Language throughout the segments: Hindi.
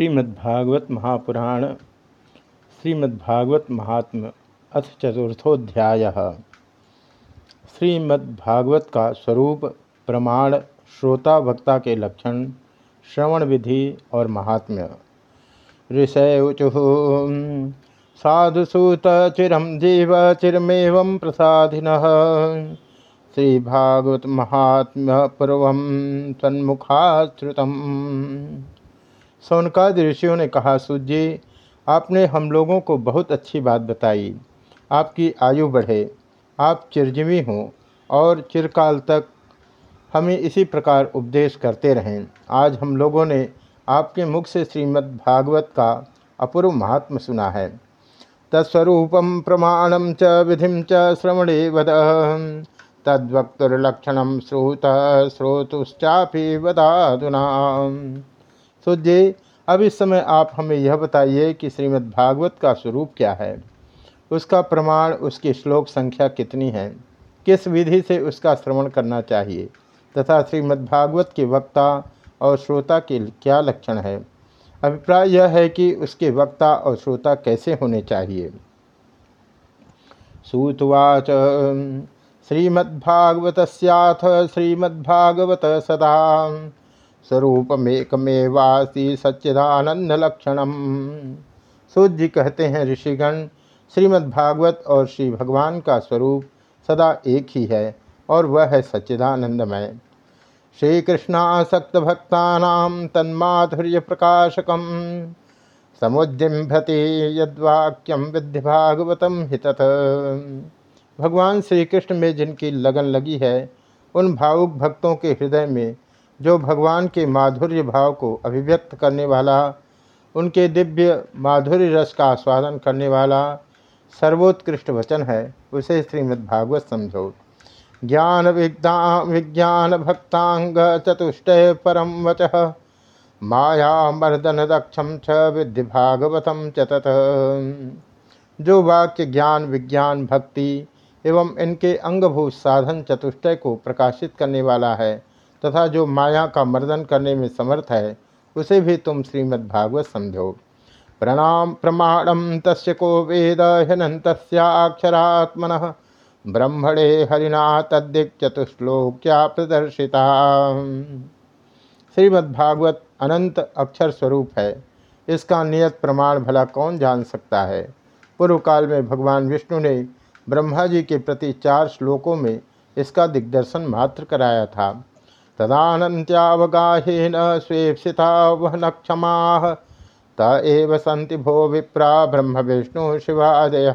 श्रीमद्भागवत महापुराण श्रीमद्भागवत महात्म अथ चतुर्थोध्याय। श्रीमद्भागवत का स्वरूप प्रमाण, श्रोता, भक्ता के लक्षण, श्रवण विधि और महात्म्य। ऋषय ऋषयुचु साधुसूत चिरम जीव चिरमेव प्रसादिन श्रीभागवत महात्म्य पूर्व तन्मुखाश्रुतम सोनकाद ऋषियों ने कहा सूर्य आपने हम लोगों को बहुत अच्छी बात बताई। आपकी आयु बढ़े। आप चिरजीवी हों और चिरकाल तक हमें इसी प्रकार उपदेश करते रहें। आज हम लोगों ने आपके मुख से श्रीमद् भागवत का अपूर्व महात्म सुना है। तत्स्वरूपम प्रमाणम च, विधि च, श्रवणे वद। तद्वक्तुर्लक्षण श्रोत, श्रोतुश्चापि वदाधुना। सूर्य अब इस समय आप हमें यह बताइए कि श्रीमद् भागवत का स्वरूप क्या है? उसका प्रमाण, उसकी श्लोक संख्या कितनी है? किस विधि से उसका श्रवण करना चाहिए? तथा श्रीमद्भागवत के वक्ता और श्रोता के क्या लक्षण है? अभिप्राय यह है कि उसके वक्ता और श्रोता कैसे होने चाहिए? सूतवाच, श्रीमद्भागवत श्रीमद्भागवत सदा। स्वरूपमेकमेवासी सच्चिदानंद लक्षणम सूर्य जी कहते हैं, ऋषिगण, श्रीमद्भागवत और श्री भगवान का स्वरूप सदा एक ही है और वह है सच्चिदानंदमय। श्रीकृष्णासक्त भक्ता तन्माधुर्य प्रकाशकम समुद्यम्भति यद्वाक्यम विद्य भागवतम हितत भगवान श्री कृष्ण में जिनकी लगन लगी है, उन भावुक भक्तों के हृदय में जो भगवान के माधुर्य भाव को अभिव्यक्त करने वाला, उनके दिव्य माधुर्य रस का आस्वादन करने वाला सर्वोत्कृष्ट वचन है, उसे श्रीमद्भागवत समझो। ज्ञान विज्ञा विज्ञान भक्तांग चतुष्टय परम वच, माया मर्दन दक्षम छ विद्य भागवतम चतत जो वाक्य ज्ञान, विज्ञान, भक्ति एवं इनके अंगभूत साधन चतुष्टय को प्रकाशित करने वाला है तथा जो माया का मर्दन करने में समर्थ है, उसे भी तुम श्रीमद्भागवत समझो। प्रणाम प्रमाणम तस् को वेद हनंत्याक्षरात्मन ब्रह्मणे हरिना तद्दिक चतुश्लोक्या प्रदर्शिता। श्रीमद्भागवत अनंत अक्षर स्वरूप है। इसका नियत प्रमाण भला कौन जान सकता है? पूर्व काल में भगवान विष्णु ने ब्रह्मा जी के प्रति चार श्लोकों में इसका दिग्दर्शन मात्र कराया था। तदानन्त्यावगाहेन स्वेप्सिता क्षमा त एव सन्ति भो विप्रा ब्रह्म विष्णु शिवादय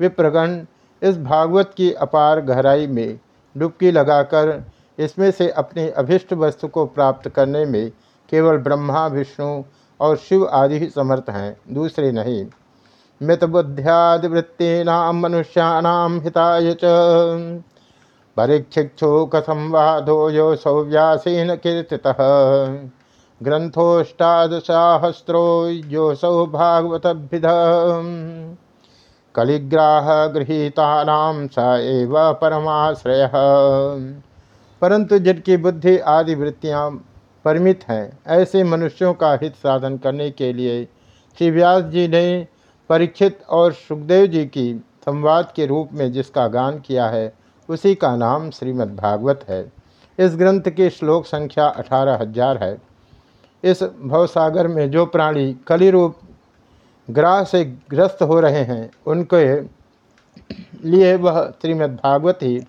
विप्रगण, इस भागवत की अपार गहराई में डुबकी लगाकर इसमें से अपनी अभिष्ट वस्तु को प्राप्त करने में केवल ब्रह्मा, विष्णु और शिव आदि ही समर्थ हैं, दूसरे नहीं। मितबुद्ध्यादिवृत्तीनाम मनुष्याणाम हिताय च। परिक्षिक्षोक संवादो यो सौव्यासीन कीर्ति ग्रंथोष्टादशाहस्रो योसौ भागवतभिध कलिग्राह गृहीता स एव परमाश्रय। परंतु जिनकी बुद्धि आदि वृत्तियाँ परिमित हैं, ऐसे मनुष्यों का हित साधन करने के लिए श्री व्यास जी ने परीक्षित और सुखदेव जी की संवाद के रूप में जिसका गान किया है उसी का नाम श्रीमद्भागवत है। इस ग्रंथ की श्लोक संख्या अठारह हज़ार है। इस भवसागर में जो प्राणी कली रूप ग्राह से ग्रस्त हो रहे हैं, उनके लिए वह श्रीमद्भागवत ही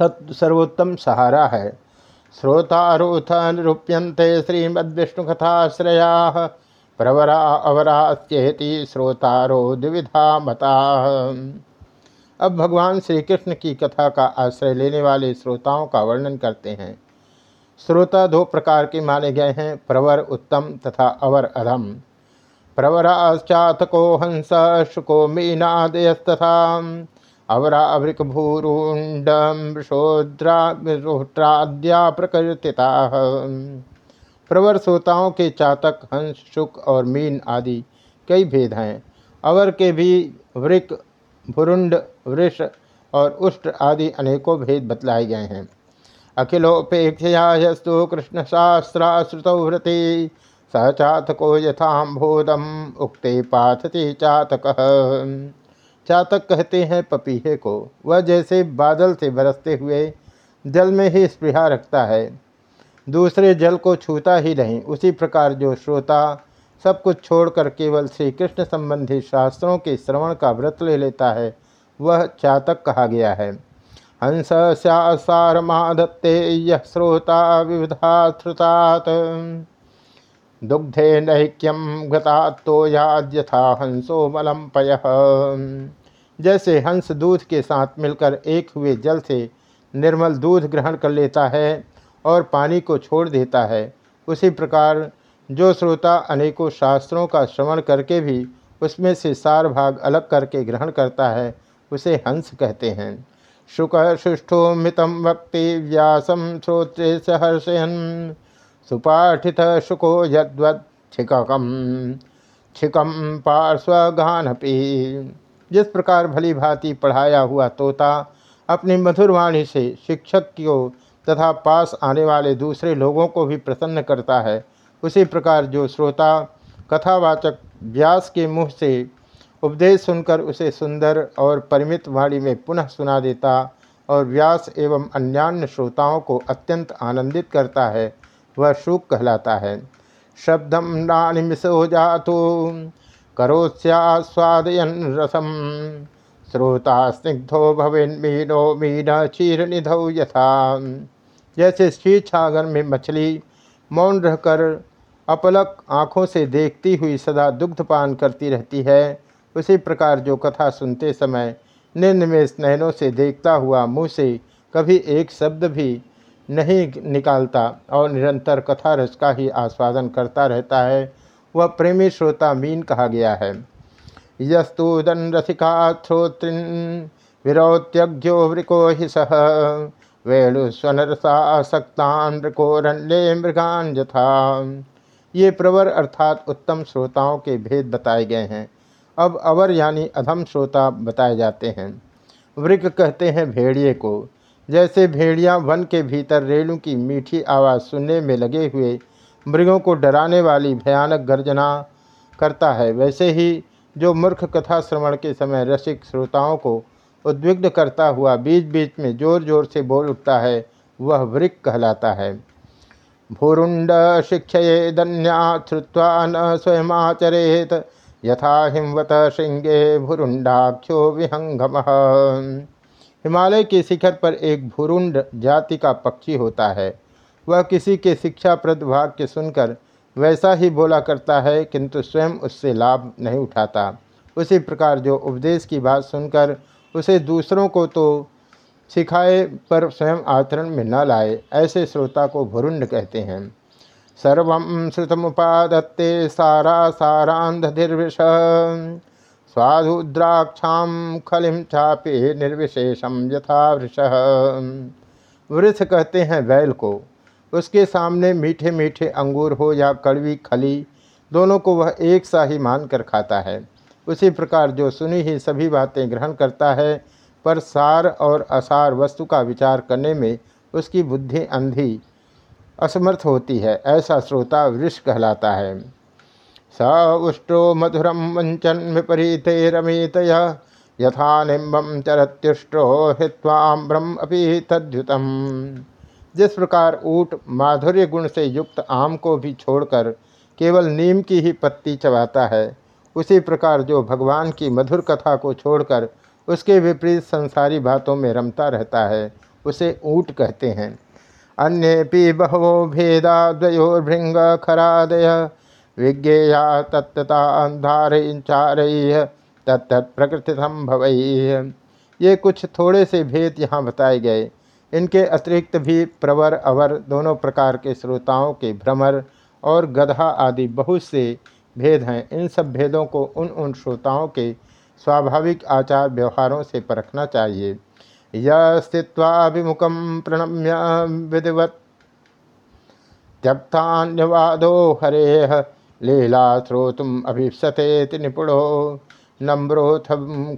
सर्वोत्तम सहारा है। श्रोतारोथ निरूप्यंते श्रीमद्विष्णुकथाश्रया प्रवरा अवरा अवरास्येति श्रोतारो द्विविधा मता। अब भगवान श्री कृष्ण की कथा का आश्रय लेने वाले श्रोताओं का वर्णन करते हैं। श्रोता दो प्रकार के माने गए हैं, प्रवर उत्तम तथा अवर अधम। प्रवराश्चातको हंस शुको मीनादयस्तथा। अवरा अवृक भूरुंडोद्राद्या प्रकृतिता प्रवर श्रोताओं के चातक, हंस, शुक और मीन आदि कई भेद हैं। अवर के भी वृक भुरुंड, वृष और उष्ट आदि अनेकों भेद बतलाए गए हैं। अखिलोपेक्षयास्तु कृष्ण शास्त्राश्रुतौ व्रति स चातको यथाम्भोदम उक्ते पाथते चातक। चातक कहते हैं पपीहे को। वह जैसे बादल से बरसते हुए जल में ही स्पृहा रखता है। दूसरे जल को छूता ही नहीं, उसी प्रकार जो श्रोता सब कुछ छोड़कर केवल श्री कृष्ण संबंधी शास्त्रों के श्रवण का व्रत ले लेता है, वह चातक कहा गया है। हंस सारमाधत्ते यह श्रोता विविधा श्रुतात। दुग्धे नैक्यम गतात्तो यथा हंसो मलम पय। जैसे हंस दूध के साथ मिलकर एक हुए जल से निर्मल दूध ग्रहण कर लेता है और पानी को छोड़ देता है, उसी प्रकार जो श्रोता अनेकों शास्त्रों का श्रवण करके भी उसमें से सार भाग अलग करके ग्रहण करता है, उसे हंस कहते हैं। शुक सुष्ठो मितम वक्ति व्यासम श्रोत्रे सहर्षयन सुपाठित शुको यद्वत् छिककम छिकम पार्श्वगानपी। जिस प्रकार भली भांति पढ़ाया हुआ तोता अपनी मधुर वाणी से शिक्षक को तथा पास आने वाले दूसरे लोगों को भी प्रसन्न करता है उसी प्रकार जो श्रोता कथावाचक व्यास के मुँह से उपदेश सुनकर उसे सुंदर और परिमित वाणी में पुनः सुना देता और व्यास एवं अन्यान्य श्रोताओं को अत्यंत आनंदित करता है, वह शुक कहलाता है। शब्दम नानिमिशो जातो करोस्यास्वादयन रसम, श्रोता स्निग्धो भवेन मीनो मीन क्षीर निधौ यथा। जैसे क्षीर छागर में मछली मौन रहकर अपलक आँखों से देखती हुई सदा दुग्धपान करती रहती है। उसी प्रकार जो कथा सुनते समय निर्निमेष नयनों से देखता हुआ मुँह से कभी एक शब्द भी नहीं निकालता और निरंतर कथा रस का ही आस्वादन करता रहता है, वह प्रेमी श्रोता मीन कहा गया है। यस्तूदन रसिका श्रोतृन विरोत्यज्ञो वृको हि सह। वेणुस्वनरसा आसक्तान मृगान यथा ये प्रवर अर्थात उत्तम श्रोताओं के भेद बताए गए हैं। अब अवर यानी अधम श्रोता बताए जाते हैं। वृक कहते हैं भेड़िए को। जैसे भेड़िया वन के भीतर रेणु की मीठी आवाज़ सुनने में लगे हुए मृगों को डराने वाली भयानक गर्जना करता है, वैसे ही जो मूर्ख कथा श्रवण के समय रसिक श्रोताओं को उद्विग्न करता हुआ बीच बीच में ज़ोर ज़ोर से बोल उठता है, वह वृक कहलाता है। भूरुंड शिक्षये दन्या श्रुवा न स्वयमाचरेत, यथा हिमवत श्रृंगे भूरुंडाख्यो विहंगम। हिमालय के शिखर पर एक भूरुंड जाति का पक्षी होता है। वह किसी के शिक्षाप्रद वाक्य सुनकर वैसा ही बोला करता है, किंतु स्वयं उससे लाभ नहीं उठाता। उसी प्रकार जो उपदेश की बात सुनकर उसे दूसरों को तो सिखाए पर स्वयं आचरण में न लाए, ऐसे श्रोता को भुरुंड कहते हैं। सर्व श्रुतमुपादत्ते सारा सारांधिर्विष स्वाधुद्राक्षा खलिम चापे निर्विशेषम यथा वृष। वृष कहते हैं बैल को, उसके सामने मीठे मीठे अंगूर हो या कड़वी खली, दोनों को वह एक सा ही मानकर खाता है। उसी प्रकार जो सुनी ही सभी बातें ग्रहण करता है, पर सार और असार वस्तु का विचार करने में उसकी बुद्धि अंधी, असमर्थ होती है, ऐसा श्रोता वृष कहलाता है। स उष्टो मधुरम वंचन विपरीते रमित यथा निम्बम चरत्युष्टो हित्वाम्रम अभी तद्युतम। जिस प्रकार ऊट माधुर्य गुण से युक्त आम को भी छोड़कर केवल नीम की ही पत्ती चबाता है उसी प्रकार जो भगवान की मधुर कथा को छोड़कर उसके विपरीत संसारी बातों में रमता रहता है, उसे ऊट कहते हैं। अन्य बहवो भेदा द्वयोर्भृंग खरादय, विज्ञेया तत्ता अंधार तत्त प्रकृति संभव ये कुछ थोड़े से भेद यहाँ बताए गए। इनके अतिरिक्त भी प्रवर, अवर दोनों प्रकार के श्रोताओं के भ्रमर और गधा आदि बहुत से भेद हैं। इन सब भेदों को उन उन श्रोताओं के स्वाभाविक आचार व्यवहारों से परखना चाहिए। यह स्थित्वाभिमुखम प्रणम्य विधिवत। त्यक्तान्यवादो हरे लीला श्रोतुम अभिप्सते निपुणो नम्रोथ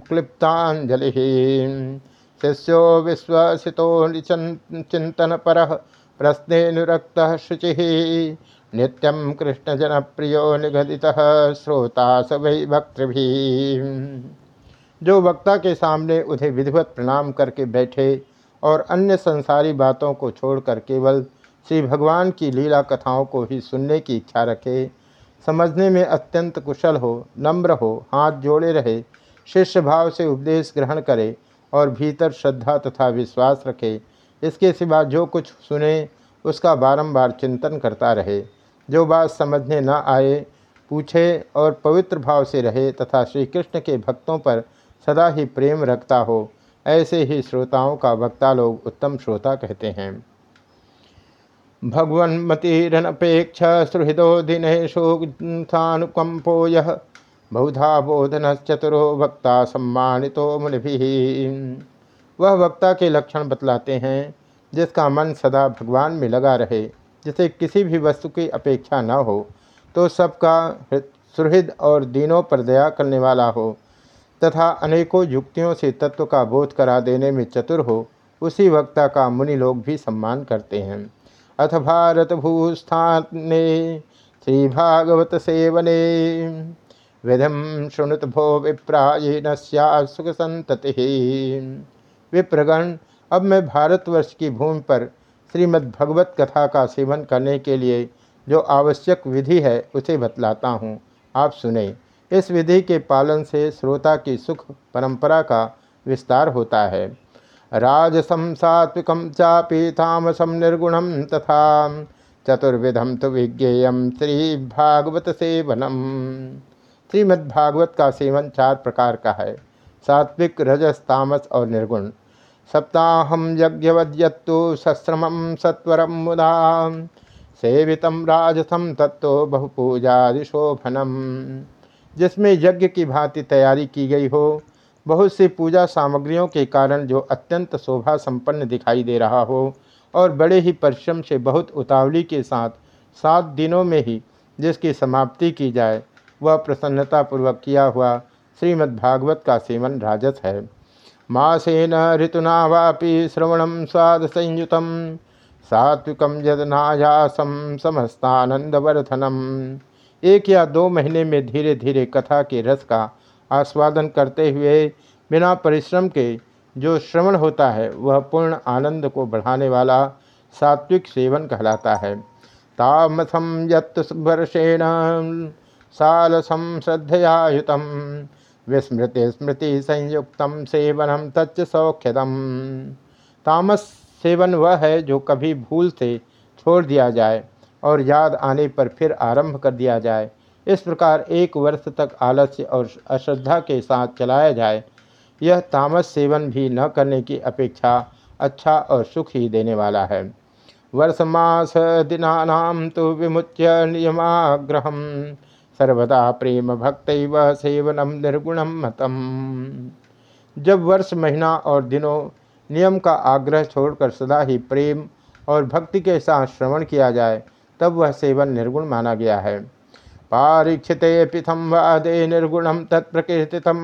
क्लिप्तांजलि शिष्यो विश्वसितो चिंतन पर प्रश्नेनुरक्त शुचि। नित्यम कृष्ण जन जनप्रियो निगदित श्रोता सभी भक्त भी जो वक्ता के सामने उन्हें विधिवत प्रणाम करके बैठे और अन्य संसारी बातों को छोड़कर केवल श्री भगवान की लीला कथाओं को ही सुनने की इच्छा रखे, समझने में अत्यंत कुशल हो, नम्र हो, हाथ जोड़े रहे, शिष्य भाव से उपदेश ग्रहण करे और भीतर श्रद्धा तथा विश्वास रखे इसके सिवा जो कुछ सुने, उसका बारंबार चिंतन करता रहे। जो बात समझने न आए, पूछे और पवित्र भाव से रहे तथा श्री कृष्ण के भक्तों पर सदा ही प्रेम रखता हो, ऐसे ही श्रोताओं का वक्ता लोग उत्तम श्रोता कहते हैं। भगवन्मतिरनपेक्ष सुहृदो दिनेशोत्थानुकंपो यह बहुधा बोधन चतुरो वक्ता सम्मानितो मुनि वह वक्ता के लक्षण बतलाते हैं, जिसका मन सदा भगवान में लगा रहे, जिसे किसी भी वस्तु की अपेक्षा न हो तो सबका सुहृद और दीनों पर दया करने वाला हो, तथा अनेकों युक्तियों से तत्व का बोध करा देने में चतुर हो, उसी वक्ता का मुनि लोग भी सम्मान करते हैं। अथ भारत भूस्थाने श्री भागवत सेवने। विधम शुणुत भो विप्राय न सुख संतति विप्रगण। अब मैं भारतवर्ष की भूमि पर श्रीमद्भगवत कथा का सेवन करने के लिए जो आवश्यक विधि है, उसे बतलाता हूँ। आप सुने। इस विधि के पालन से श्रोता की सुख परंपरा का विस्तार होता है। राजसम सात्विकम चापी तामसम निर्गुणम तथा चतुर्विधम तो विज्ञेय श्री भागवत सेवनम। श्रीमद्भागवत का सेवन चार प्रकार का है। सात्विक, रजस, तामस और निर्गुण। सप्ताहम यज्ञवद्यत्तु सश्रम सत्वरम मुदा। सेवित राजसम तत्व बहुपूजादिशोभनम। जिसमें यज्ञ की भांति तैयारी की गई हो, बहुत सी पूजा सामग्रियों के कारण जो अत्यंत शोभा संपन्न दिखाई दे रहा हो, और बड़े ही परिश्रम से बहुत उतावली के साथ सात दिनों में ही जिसकी समाप्ति की जाए, वह प्रसन्नतापूर्वक किया हुआ श्रीमद्भागवत का सेवन राजस है। मासेन ऋतुना वापि श्रवण स्वाद संयुत सात्विक यदनायासम समस्तानंदवर्धनम एक या दो महीने में धीरे धीरे कथा के रस का आस्वादन करते हुए, बिना परिश्रम के जो श्रवण होता है, वह पूर्ण आनंद को बढ़ाने वाला सात्विक सेवन कहलाता है। तामसम यत्वर्षेण सालसम श्रद्धयायुतम। विस्मृति स्मृति संयुक्त सेवनम तच्च सौख्यदम तामस सेवन वह है जो कभी भूल से छोड़ दिया जाए और याद आने पर फिर आरंभ कर दिया जाए। इस प्रकार एक वर्ष तक आलस्य और अश्रद्धा के साथ चलाया जाए। यह तामस सेवन भी न करने की अपेक्षा अच्छा और सुख ही देने वाला है। वर्ष मास दिना तो विमुच्य नियमाग्रह सर्वदा प्रेम भक्त सेवनम निर्गुणम मतम जब वर्ष, महीना और दिनों नियम का आग्रह छोड़कर सदा ही प्रेम और भक्ति के साथ श्रवण किया जाए, तब वह सेवन निर्गुण माना गया है। पारीक्षित पिथम वादे निर्गुणम तत्प्रकीर्तितम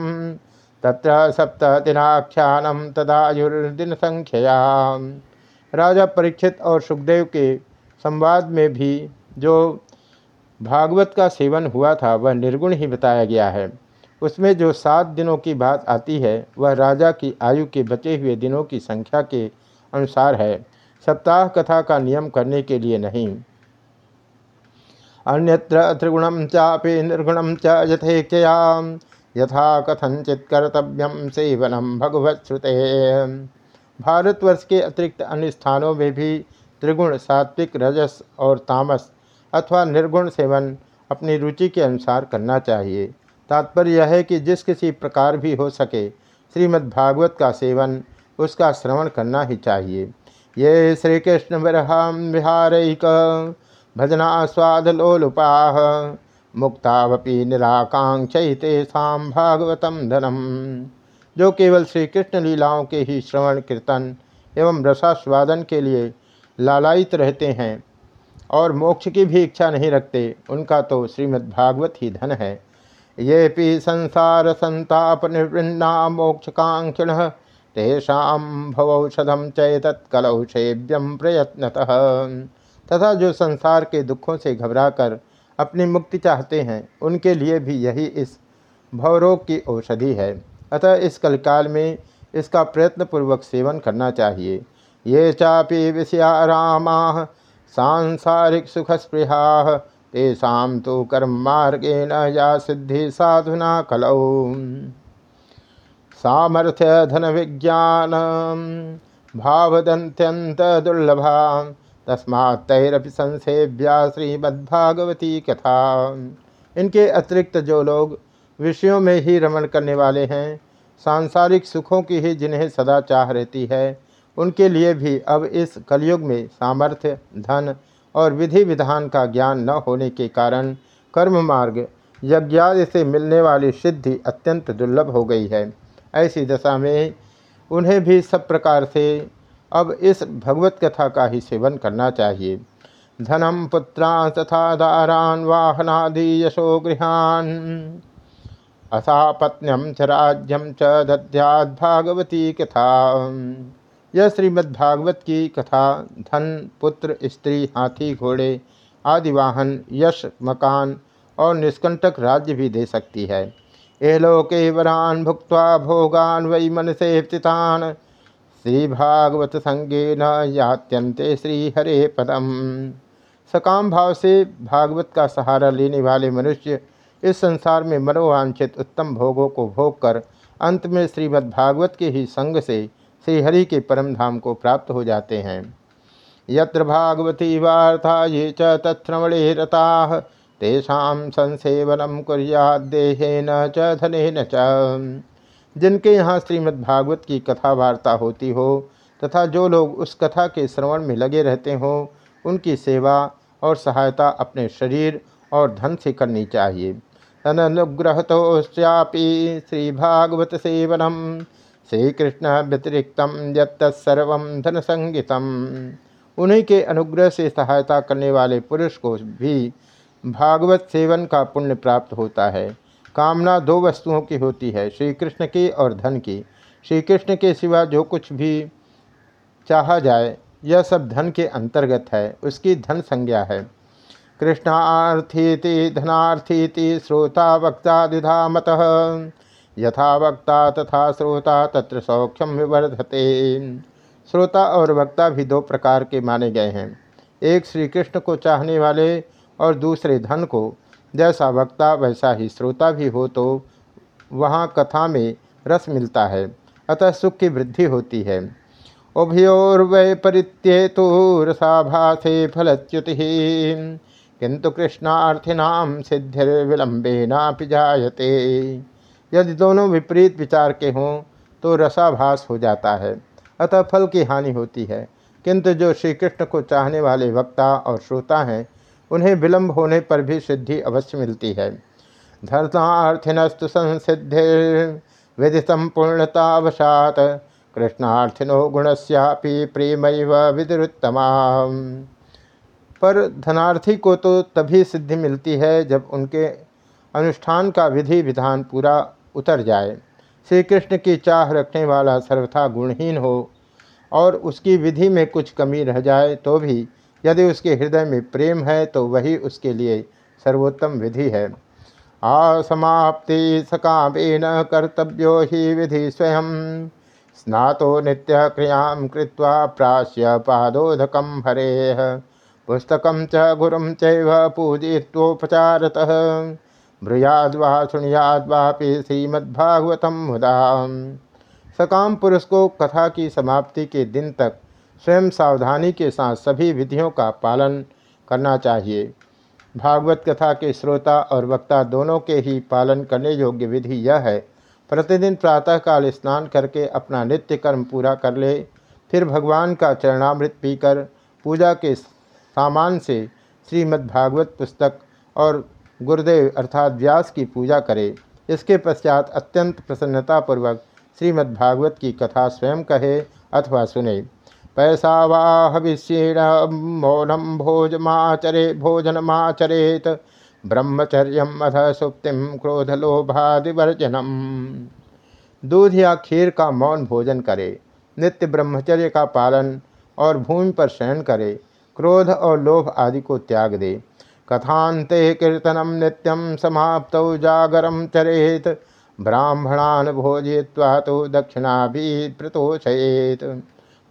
तत्र सप्त दिनाख्यानम तदायुर्दिन संख्या राजा परीक्षित और सुखदेव के संवाद में भी जो भागवत का सेवन हुआ था, वह निर्गुण ही बताया गया है। उसमें जो सात दिनों की बात आती है, वह राजा की आयु के बचे हुए दिनों की संख्या के अनुसार है। सप्ताह कथा का नियम करने के लिए नहीं। अन्यत्र त्रिगुणम चापे निर्गुणम च यथेक्षया यथा कथनचित कर्तव्यम सेवनम भगवत श्रुते। भारतवर्ष के अतिरिक्त अन्य स्थानों में भी त्रिगुण, सात्विक, रजस और तामस अथवा निर्गुण सेवन अपनी रुचि के अनुसार करना चाहिए। तात्पर्य यह है कि जिस किसी प्रकार भी हो सके, श्रीमद्भागवत का सेवन, उसका श्रवण करना ही चाहिए। ये श्री कृष्ण विरहाम विहारिक भजना स्वादलोलुपा मुक्तावपी निराकांक्षितेषाम भागवतम धनम। जो केवल श्री कृष्ण लीलाओं के ही श्रवण, कीर्तन एवं रसास्वादन के लिए लालायित रहते हैं और मोक्ष की भी इच्छा नहीं रखते, उनका तो श्रीमद्भागवत ही धन है। ये भी संसार संताप निर्वृन्ना मोक्षकांक्षिण, तेषा भवौषधम चैतत्कलौ सेव्यम प्रयत्नतः। तथा जो संसार के दुखों से घबराकर अपनी मुक्ति चाहते हैं, उनके लिए भी यही इस भवरोग की औषधि है। अतः इस कलकाल में इसका प्रयत्नपूर्वक सेवन करना चाहिए। ये चापी विषयारामा सांसारिक सुखस्पृहा तेषा तो कर्म मार्गेण या सिद्धि साधुना कलौ। सामर्थ्य धन विज्ञान भावदंत्यंत दुर्लभा तस्मात्तरपि संसेव्या श्रीमद्भागवती कथा। इनके अतिरिक्त जो लोग विषयों में ही रमण करने वाले हैं, सांसारिक सुखों की ही जिन्हें सदा चाह रहती है उनके लिए भी अब इस कलयुग में सामर्थ्य, धन और विधि विधान का ज्ञान न होने के कारण कर्म मार्ग यज्ञादि से मिलने वाली सिद्धि अत्यंत दुर्लभ हो गई है। ऐसी दशा में उन्हें भी सब प्रकार से अब इस भगवत कथा का ही सेवन करना चाहिए। धनम पुत्रा तथा दारान वाहनादि यशो गृहान। असा पत्न्यम च राज्यम च दध्याद भागवती कथा। यह श्रीमद्भागवत की कथा, धन, पुत्र, स्त्री, हाथी, घोड़े आदि वाहन, यश, मकान और निष्कंटक राज्य भी दे सकती है। एलोके वरान भुक्त भोगान वै मन से स्थितान। श्री भागवत संगे न यात्यंते श्री हरे पदम। सकाम भाव से भागवत का सहारा लेने वाले मनुष्य इस संसार में मनोवांछित उत्तम भोगों को भोग कर अंत में श्रीमद्भागवत के ही संग से श्रीहरि के परम धाम को प्राप्त हो जाते हैं। यत्र भागवती वार्ता ये च तत्श्रवणे रता तेषा संसेवनम कुरियादेहेन च धनेन च। जिनके यहाँ श्रीमद्भागवत की कथा वार्ता होती हो, तथा जो लोग उस कथा के श्रवण में लगे रहते हों, उनकी सेवा और सहायता अपने शरीर और धन से करनी चाहिए। तदनुग्रह तो श्री भागवत सेवनम। श्री कृष्ण व्यतिरिक्त यत्तर्व धन संगीतम उन्हीं के अनुग्रह से सहायता करने वाले पुरुष को भी भागवत सेवन का पुण्य प्राप्त होता है। कामना दो वस्तुओं की होती है श्री कृष्ण की और धन की। श्री कृष्ण के सिवा जो कुछ भी चाहा जाए, यह सब धन के अंतर्गत है, उसकी धन संज्ञा है। कृष्णार्थीति, धनार्थीति, श्रोता, वक्ता, द्विधा, मत यथा वक्ता तथा श्रोता तत्र सौख्यम विवर्धते। श्रोता और वक्ता भी दो प्रकार के माने गए हैं। एक श्री कृष्ण को चाहने वाले और दूसरे धन को। जैसा वक्ता, वैसा ही श्रोता भी हो तो वहाँ कथा में रस मिलता है, अतः सुख की वृद्धि होती है। उभयोर्वैपरीत्ये तो रसाभासे फलच्युति। किंतु कृष्णार्थिनाम सिद्धिर्विलंबेनापि जायते। यदि दोनों विपरीत विचार के हों तो रसाभास हो जाता है। अतः फल की हानि होती है। किंतु जो श्री कृष्ण को चाहने वाले वक्ता और श्रोता हैं, उन्हें विलंब होने पर भी सिद्धि अवश्य मिलती है। धर्तार्थिनस्तु संसिद्धि विधि संपूर्णतावशात कृष्णार्थिनो गुणस्यापि प्रेम विदुत्तमा पर धनार्थी को तो तभी सिद्धि मिलती है जब उनके अनुष्ठान का विधि विधान पूरा उतर जाए। श्री कृष्ण की चाह रखने वाला सर्वथा गुणहीन हो और उसकी विधि में कुछ कमी रह जाए तो भी यदि उसके हृदय में प्रेम है तो वही उसके लिए सर्वोत्तम विधि है। आसमाप्ति सकामेन कर्तव्यो ही विधि स्वयं। स्नातो नित्य क्रिया कृत्वा प्राश्य पादोदकम हरे। पुस्तक च गुरु चैव पूजयित्वोपचारतः। ब्रूयाद्वा शुणुयाद्वापि श्रीमद्भागवतम मुदा सकाम पुरुष को कथा की समाप्ति के दिन तक स्वयं सावधानी के साथ सभी विधियों का पालन करना चाहिए। भागवत कथा के श्रोता और वक्ता दोनों के ही पालन करने योग्य विधि यह है, प्रतिदिन प्रातःकाल स्नान करके अपना नित्य कर्म पूरा कर ले, फिर भगवान का चरणामृत पीकर पूजा के सामान से श्रीमद्भागवत पुस्तक और गुरुदेव अर्थात व्यास की पूजा करे। इसके पश्चात अत्यंत प्रसन्नतापूर्वक श्रीमद्भागवत की कथा स्वयं कहे अथवा सुने। पैसा वाहविष्येण मौनम भोजमाचरे, भोजनमाचरेत, ब्रह्मचर्य अध सुप्तिम क्रोधलोभादिवर्जनम। दूध या खीर का मौन भोजन करे, नित्य ब्रह्मचर्य का पालन और भूमि पर शयन करे, क्रोध और लोभ आदि को त्याग दे। कथांते कीर्तनम नित्यम समाप्त जागरम चरेत। ब्राह्मणान भोजय्वा तो दक्षिणा भी प्रतोषयेत।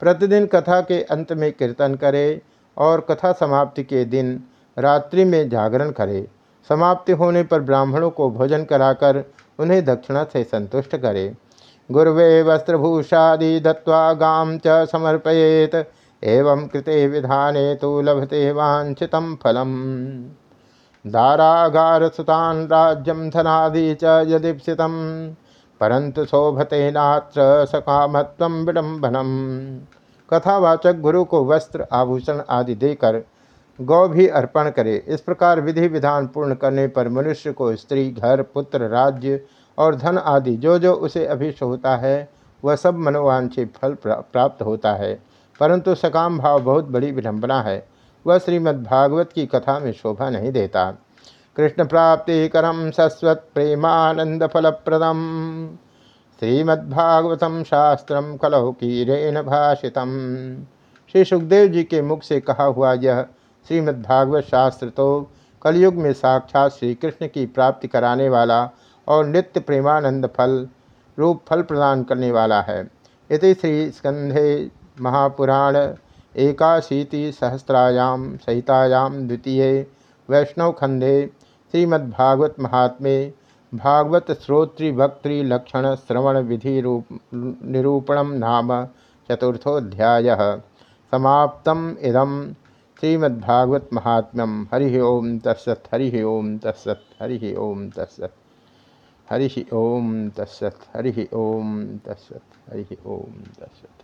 प्रतिदिन कथा के अंत में कीर्तन करे और कथा समाप्ति के दिन रात्रि में जागरण करे। समाप्ति होने पर ब्राह्मणों को भोजन कराकर उन्हें दक्षिणा से संतुष्ट करे। गुर्वे वस्त्रभूषादि दत्वा गाम च समर्पयेत। एवं कृते विधाने तो लभते वांछित दारागार सुतान राज्यम धनादि च परंतु शोभते नात्र सकामत्व विडम्बनम। कथावाचक गुरु को वस्त्र, आभूषण आदि देकर गौ भी अर्पण करे। इस प्रकार विधि विधान पूर्ण करने पर मनुष्य को स्त्री, घर, पुत्र, राज्य और धन आदि जो जो उसे अभिष्ट होता है, वह सब मनोवांछित फल प्राप्त होता है। परंतु सकाम भाव बहुत बड़ी विडम्बना है। वह श्रीमद्भागवत की कथा में शोभा नहीं देता। कृष्ण प्राप्ति करम सस्वत प्रेमानंद फलप्रदम श्रीमद्भागवतम शास्त्रम कलौकीरेण भाषितम। श्री सुखदेव जी के मुख से कहा हुआ यह श्रीमद्भागवत शास्त्र तो कलयुग में साक्षात श्री कृष्ण की प्राप्ति कराने वाला और नित्य प्रेमानंद फल, रूप फल प्रदान करने वाला है। इति श्री स्कंधे महापुराण एकाशीति सहस्रायाम सहितायाम द्वितीय वैष्णव खंडे श्रीमद्भागवत महात्मे भागवत श्रोत्री लक्षण श्रवण विधि रूप निरूपण नाम चतुर्थोध्याय समाप्त इदम श्रीमद्भागवत महात्म्यम हरि ओम तत्सत, हरि ओम तत्सत, हरि ओम तत्सत, हरि ओम तत्सत, हरि ओम तत्सत, हरि ओम तत्सत।